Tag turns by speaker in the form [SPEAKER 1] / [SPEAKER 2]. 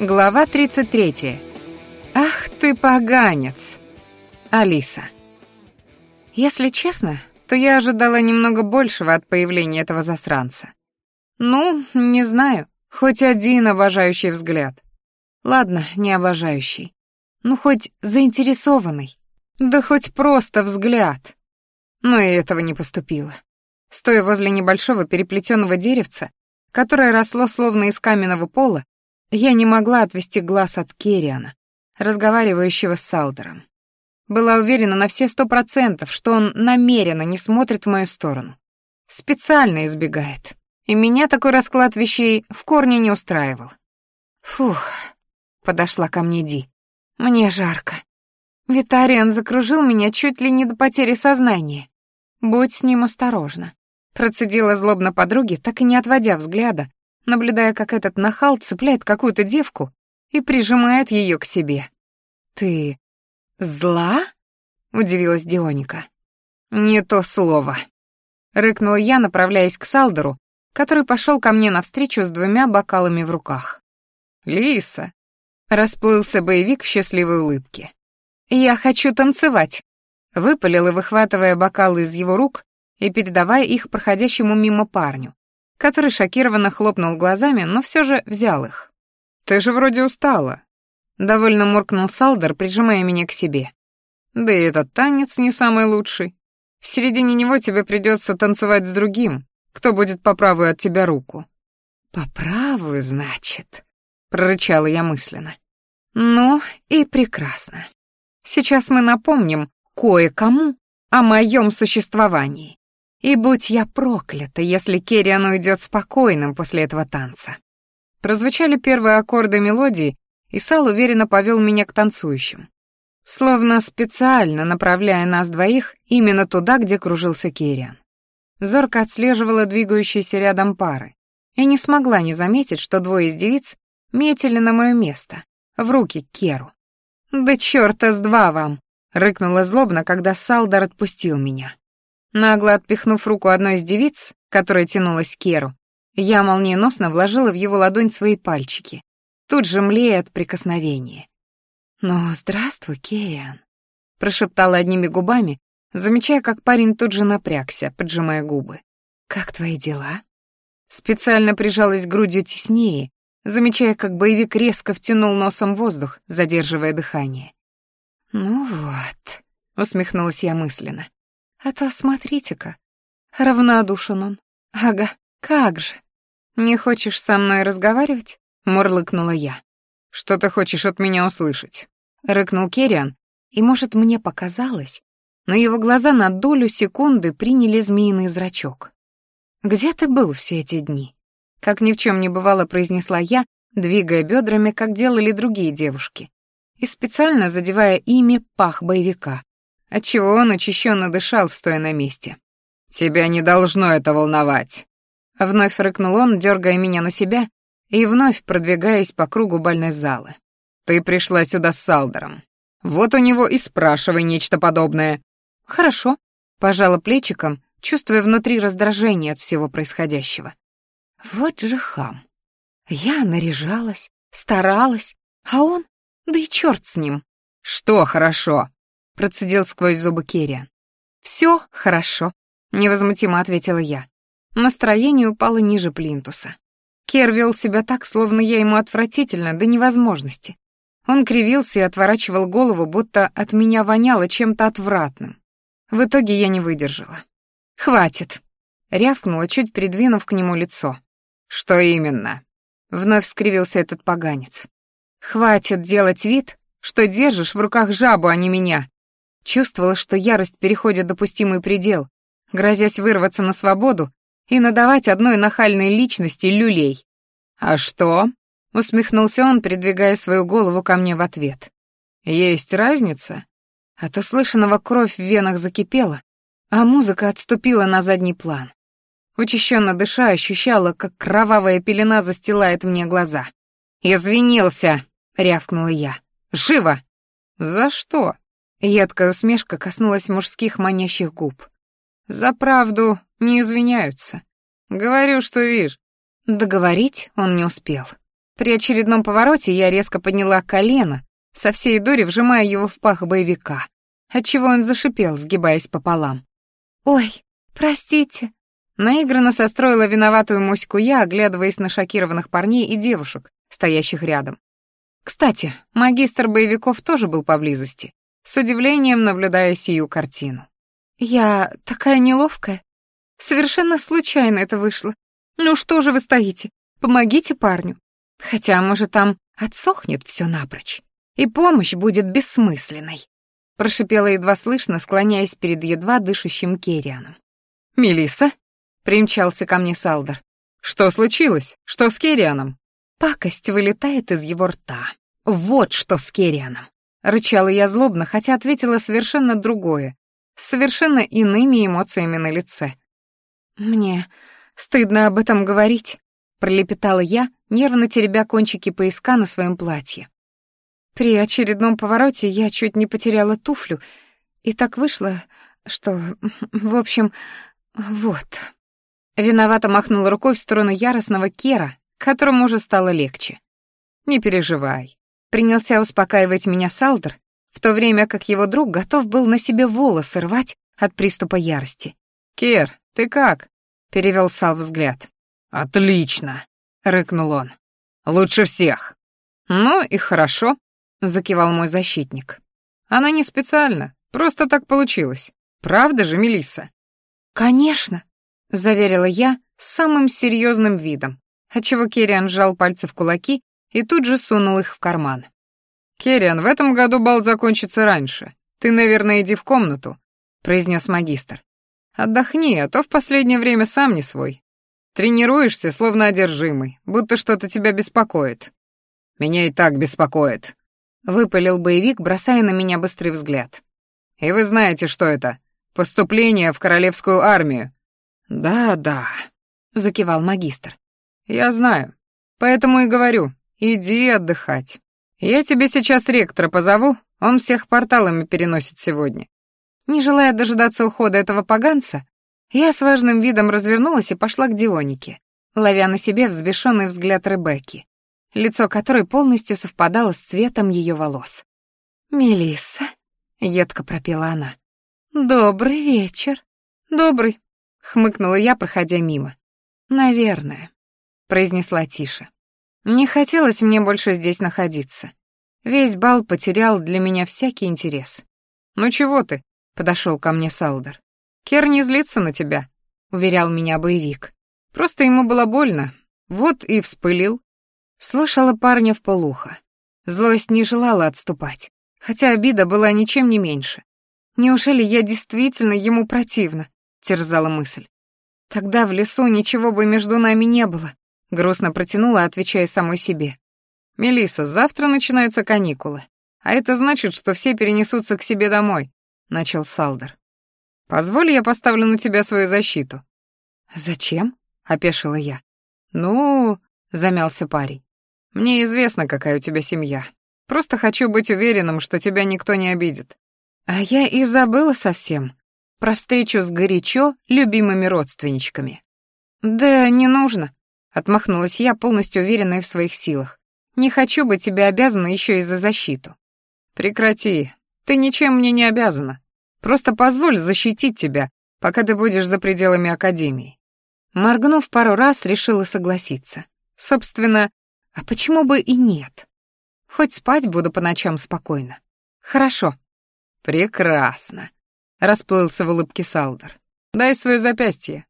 [SPEAKER 1] Глава 33. Ах ты поганец. Алиса. Если честно, то я ожидала немного большего от появления этого засранца. Ну, не знаю, хоть один обожающий взгляд. Ладно, не обожающий. Ну, хоть заинтересованный. Да хоть просто взгляд. Но и этого не поступило. Стоя возле небольшого переплетенного деревца, которое росло словно из каменного пола, я не могла отвести глаз от Керриана, разговаривающего с Салдером. Была уверена на все сто процентов, что он намеренно не смотрит в мою сторону. Специально избегает. И меня такой расклад вещей в корне не устраивал. «Фух», — подошла ко мне Ди. «Мне жарко. Витариан закружил меня чуть ли не до потери сознания. Будь с ним осторожна». Процедила злобно подруги, так и не отводя взгляда наблюдая, как этот нахал цепляет какую-то девку и прижимает ее к себе. «Ты зла?» — удивилась Дионика. «Не то слово», — рыкнул я, направляясь к Салдеру, который пошел ко мне навстречу с двумя бокалами в руках. «Лиса!» — расплылся боевик в счастливой улыбке. «Я хочу танцевать!» — выпалила, выхватывая бокалы из его рук и передавая их проходящему мимо парню, который шокированно хлопнул глазами, но все же взял их. «Ты же вроде устала», — довольно муркнул Салдер, прижимая меня к себе. «Да и этот танец не самый лучший. В середине него тебе придется танцевать с другим, кто будет по правую от тебя руку». «По правую, значит», — прорычала я мысленно. «Ну и прекрасно. Сейчас мы напомним кое-кому о моем существовании». И будь я проклята, если Керриан уйдет спокойным после этого танца. Прозвучали первые аккорды мелодии, и Сал уверенно повел меня к танцующим, словно специально направляя нас двоих именно туда, где кружился Керриан. Зорка отслеживала двигающиеся рядом пары и не смогла не заметить, что двое из девиц метили на мое место, в руки к Керу. «Да чёрта с два вам!» — рыкнула злобно, когда Салдар отпустил меня. Нагло отпихнув руку одной из девиц, которая тянулась к Керу, я молниеносно вложила в его ладонь свои пальчики, тут же млея от прикосновения. «Ну, здравствуй, Керриан», — прошептала одними губами, замечая, как парень тут же напрягся, поджимая губы. «Как твои дела?» Специально прижалась грудью теснее, замечая, как боевик резко втянул носом воздух, задерживая дыхание. «Ну вот», — усмехнулась я мысленно. А то смотрите-ка, равнодушен он. Ага, как же. Не хочешь со мной разговаривать? Мурлыкнула я. Что ты хочешь от меня услышать? Рыкнул Керриан, и, может, мне показалось, но его глаза на долю секунды приняли змеиный зрачок. «Где ты был все эти дни?» Как ни в чем не бывало, произнесла я, двигая бедрами, как делали другие девушки, и специально задевая ими пах боевика, отчего он учащенно дышал, стоя на месте. «Тебя не должно это волновать!» Вновь рыкнул он, дергая меня на себя и вновь продвигаясь по кругу больной залы. «Ты пришла сюда с Салдером. Вот у него и спрашивай нечто подобное». «Хорошо», — пожала плечиком, чувствуя внутри раздражение от всего происходящего. «Вот же хам! Я наряжалась, старалась, а он... Да и черт с ним!» «Что хорошо?» процедил сквозь зубы Керриан. «Все хорошо», — невозмутимо ответила я. Настроение упало ниже плинтуса. Кер вел себя так, словно я ему отвратительно до невозможности. Он кривился и отворачивал голову, будто от меня воняло чем-то отвратным. В итоге я не выдержала. «Хватит!» — рявкнула, чуть придвинув к нему лицо. «Что именно?» — вновь скривился этот поганец. «Хватит делать вид, что держишь в руках жабу, а не меня, Чувствовала, что ярость переходит допустимый предел, грозясь вырваться на свободу и надавать одной нахальной личности люлей. «А что?» — усмехнулся он, придвигая свою голову ко мне в ответ. «Есть разница?» От услышанного кровь в венах закипела, а музыка отступила на задний план. Учащенно дыша, ощущала, как кровавая пелена застилает мне глаза. «Извинился!» — рявкнула я. «Живо!» «За что?» Едкая усмешка коснулась мужских манящих губ. «За правду не извиняются. Говорю, что вижу». Договорить он не успел. При очередном повороте я резко подняла колено, со всей дури вжимая его в пах боевика, отчего он зашипел, сгибаясь пополам. «Ой, простите», Наигранно состроила виноватую моську я, оглядываясь на шокированных парней и девушек, стоящих рядом. Кстати, магистр боевиков тоже был поблизости с удивлением наблюдая сию картину. «Я такая неловкая. Совершенно случайно это вышло. Ну что же вы стоите? Помогите парню. Хотя, может, там отсохнет все напрочь, и помощь будет бессмысленной», — прошипела едва слышно, склоняясь перед едва дышащим Керианом.
[SPEAKER 2] Мелиса,
[SPEAKER 1] примчался ко мне Салдер.
[SPEAKER 2] «Что случилось? Что с Керианом?»
[SPEAKER 1] Пакость вылетает из его рта. Вот что с Керианом. Рычала я злобно, хотя ответила совершенно другое, с совершенно иными эмоциями на лице. «Мне стыдно об этом говорить», — пролепетала я, нервно теребя кончики пояска на своем платье. При очередном повороте я чуть не потеряла туфлю, и так вышло, что... В общем, вот. Виновато махнула рукой в сторону яростного Кера, которому уже стало легче. «Не переживай. Принялся успокаивать меня Салдер, в то время как его друг готов был на себе волосы рвать от приступа ярости.
[SPEAKER 2] «Кир, ты как?»
[SPEAKER 1] — перевел Сал взгляд.
[SPEAKER 2] «Отлично!» — рыкнул он. «Лучше всех!»
[SPEAKER 1] «Ну и хорошо», — закивал мой защитник. «Она не специально, просто так получилось. Правда же, Мелисса?» «Конечно», — заверила я самым серьезным видом, отчего Кириан сжал пальцы в кулаки и тут же сунул их в карман.
[SPEAKER 2] «Керриан, в этом году бал закончится раньше. Ты, наверное, иди в комнату», — произнес магистр. «Отдохни, а то в последнее время сам не свой. Тренируешься, словно одержимый, будто что-то тебя беспокоит». «Меня и так беспокоит», — выпалил боевик, бросая на меня быстрый взгляд. «И вы знаете, что это? Поступление в Королевскую армию».
[SPEAKER 1] «Да, да», — закивал магистр.
[SPEAKER 2] «Я знаю. Поэтому и говорю, «Иди отдыхать. Я тебе сейчас ректора позову, он всех порталами переносит сегодня».
[SPEAKER 1] Не желая дожидаться ухода этого поганца, я с важным видом развернулась и пошла к Дионике, ловя на себе взбешенный взгляд Ребекки, лицо которой полностью совпадало с цветом ее волос. «Мелисса», — едко пропела она, — «добрый вечер». «Добрый», — хмыкнула я, проходя мимо. «Наверное», — произнесла тише. Не хотелось мне больше здесь находиться. Весь бал потерял для меня всякий интерес.
[SPEAKER 2] «Ну чего ты?» — подошел ко мне Салдер. «Кер не злится на тебя», — уверял меня боевик. «Просто ему было больно. Вот и вспылил».
[SPEAKER 1] Слушала парня в полухо. Злость не желала отступать, хотя обида была ничем не меньше. «Неужели я действительно ему противна?» — терзала мысль. «Тогда в лесу ничего бы между нами не было, грустно протянула, отвечая самой себе.
[SPEAKER 2] Мелиса, завтра начинаются каникулы, а это значит, что все перенесутся к себе домой, начал Салдер. Позволь, я поставлю на тебя свою защиту.
[SPEAKER 1] Зачем? опешила я.
[SPEAKER 2] Ну, замялся парень. Мне известно, какая у тебя семья. Просто хочу быть уверенным, что тебя никто не обидит.
[SPEAKER 1] А я и забыла совсем про встречу с горячо любимыми родственничками. Да не нужно, Отмахнулась я, полностью уверенная в своих силах. «Не хочу быть тебе обязана еще и за защиту».
[SPEAKER 2] «Прекрати. Ты ничем мне не обязана. Просто позволь защитить тебя, пока ты будешь за пределами Академии».
[SPEAKER 1] Моргнув пару раз, решила согласиться. Собственно, а почему бы и нет? Хоть спать буду по ночам спокойно. Хорошо.
[SPEAKER 2] Прекрасно. Расплылся в улыбке Салдер. Дай свое запястье.